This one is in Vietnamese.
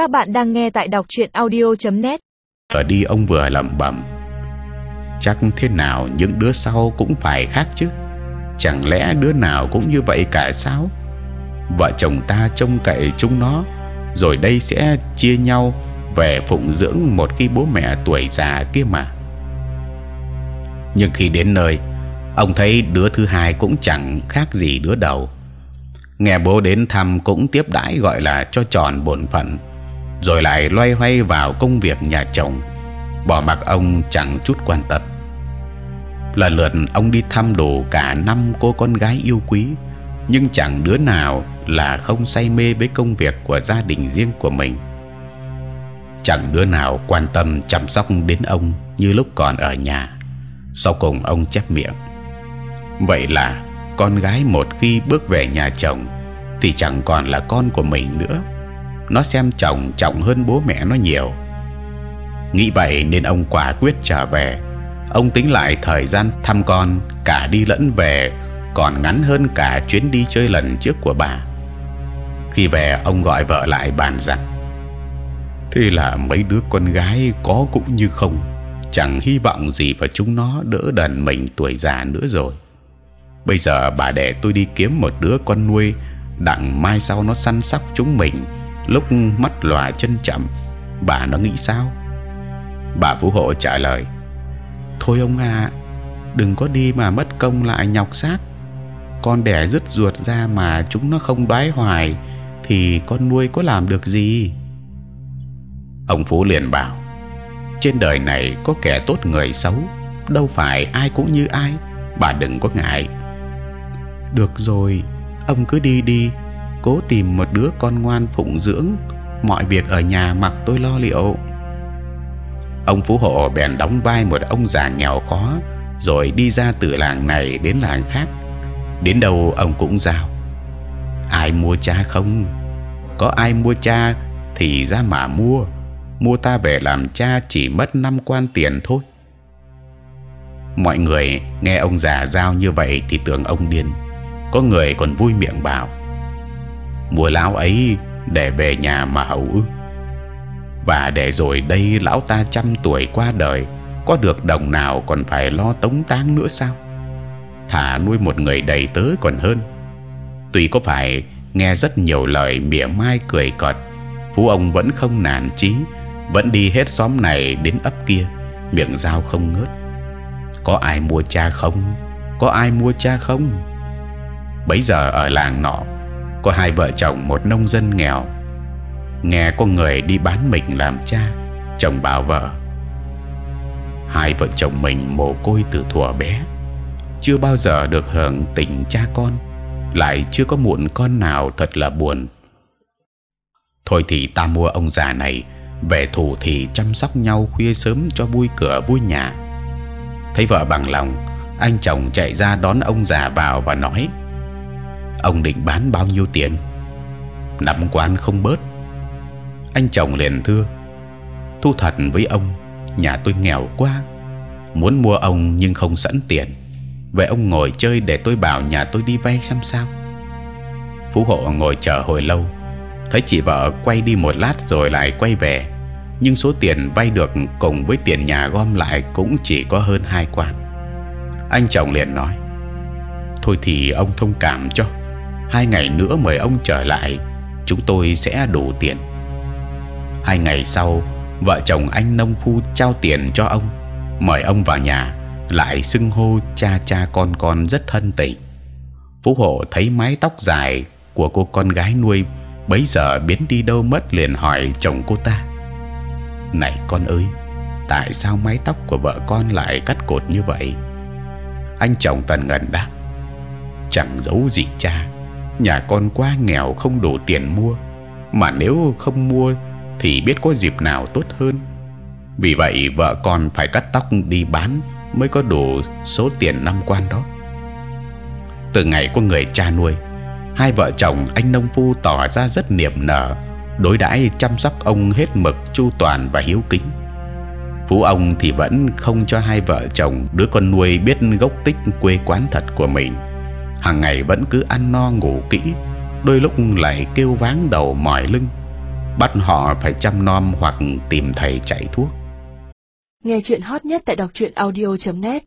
Các bạn đang nghe tại đọc truyện audio.net. Ở đi ông vừa lẩm bẩm. Chắc thế nào những đứa sau cũng phải khác chứ? Chẳng lẽ đứa nào cũng như vậy cả sao? Vợ chồng ta trông cậy chúng nó, rồi đây sẽ chia nhau về phụng dưỡng một khi bố mẹ tuổi già kia mà. Nhưng khi đến nơi, ông thấy đứa thứ hai cũng chẳng khác gì đứa đầu. Nghe bố đến thăm cũng tiếp đãi gọi là cho tròn bổn phận, rồi lại loay hoay vào công việc nhà chồng, bỏ mặc ông chẳng chút quan tâm. Lần lượt ông đi thăm đủ cả năm cô con gái yêu quý, nhưng chẳng đứa nào là không say mê với công việc của gia đình riêng của mình. Chẳng đứa nào quan tâm chăm sóc đến ông như lúc còn ở nhà. Sau cùng ông chép miệng. Vậy là con gái một khi bước về nhà chồng thì chẳng còn là con của mình nữa. Nó xem chồng trọng hơn bố mẹ nó nhiều. Nghĩ vậy nên ông quả quyết trở về. Ông tính lại thời gian thăm con cả đi lẫn về còn ngắn hơn cả chuyến đi chơi lần trước của bà. Khi về ông gọi vợ lại bàn rằng thế là mấy đứa con gái có cũng như không, chẳng hy vọng gì vào chúng nó đỡ đần mình tuổi già nữa rồi. Bây giờ bà để tôi đi kiếm một đứa con nuôi, đặng mai sau nó săn sóc chúng mình lúc mắt lòa chân chậm. Bà nó nghĩ sao? Bà phú hộ trả lời: Thôi ông à, đừng có đi mà mất công lại nhọc xác. Con đẻ rứt ruột ra mà chúng nó không đoái hoài, thì con nuôi có làm được gì? Ông phú liền bảo: trên đời này có kẻ tốt người xấu, đâu phải ai cũng như ai. Bà đừng có ngại được rồi ông cứ đi đi cố tìm một đứa con ngoan phụng dưỡng. Mọi việc ở nhà mặc tôi lo liệu. Ông phú hộ bèn đóng vai một ông già nghèo khó, rồi đi ra từ làng này đến làng khác. Đến đâu ông cũng giao. Ai mua cha không? Có ai mua cha thì ra mà mua. Mua ta về làm cha chỉ mất năm quan tiền thôi. Mọi người nghe ông già giao như vậy thì tưởng ông điên. Có người còn vui miệng bảo mua lão ấy để về nhà mà hầu ư và để rồi đây lão ta trăm tuổi qua đời, có được đồng nào còn phải lo tống táng nữa sao? Thả nuôi một người đầy tớ còn hơn. Tuy có phải nghe rất nhiều lời mỉa mai cười cợt, phú ông vẫn không nản chí, vẫn đi hết xóm này đến ấp kia, miệng giao không ngớt. Có ai mua cha không? Có ai mua cha không? Bấy giờ ở làng nọ có hai vợ chồng, một nông dân nghèo. Nghe có người đi bán mình làm cha, chồng bảo vợ, hai vợ chồng mình mồ côi từ thuở bé, chưa bao giờ được hưởng tình cha con, lại chưa có muộn con nào thật là buồn. Thôi thì ta mua ông già này, về thủ thì chăm sóc nhau khuya sớm cho vui cửa vui nhà. Thấy vợ bằng lòng, anh chồng chạy ra đón ông già vào và nói ông định bán bao nhiêu tiền? Năm quan không bớt. Anh chồng liền thưa, thu thật với ông, nhà tôi nghèo quá, muốn mua ông nhưng không sẵn tiền. Vậy ông ngồi chơi để tôi bảo nhà tôi đi vay xem sao. Phú hộ ngồi chờ hồi lâu, thấy chị vợ quay đi một lát rồi lại quay về. Nhưng số tiền vay được cùng với tiền nhà gom lại cũng chỉ có hơn hai quan. Anh chồng liền nói, thôi thì ông thông cảm cho hai ngày nữa mời ông trở lại, chúng tôi sẽ đủ tiền. Hai ngày sau, vợ chồng anh nông phu trao tiền cho ông, mời ông vào nhà, lại xưng hô cha cha con con rất thân tình. Phú hộ thấy mái tóc dài của cô con gái nuôi bấy giờ biến đi đâu mất liền hỏi chồng cô ta. Này con ơi, tại sao mái tóc của vợ con lại cắt cột như vậy? Anh chồng tần ngần đáp. Chẳng giấu gì cha nhà con quá nghèo không đủ tiền mua, mà nếu không mua thì biết có dịp nào tốt hơn. Vì vậy vợ con phải cắt tóc đi bán mới có đủ số tiền năm quan đó. Từ ngày có người cha nuôi, hai vợ chồng anh nông phu tỏ ra rất niềm nở, đối đãi chăm sóc ông hết mực, chu toàn và hiếu kính. Phú ông thì vẫn không cho hai vợ chồng đứa con nuôi biết gốc tích quê quán thật của mình hàng ngày vẫn cứ ăn no ngủ kỹ, đôi lúc lại kêu váng đầu mỏi lưng. Bắt họ phải chăm nom hoặc tìm thầy chạy thuốc. Nghe chuyện hot nhất tại đọc truyện audio.net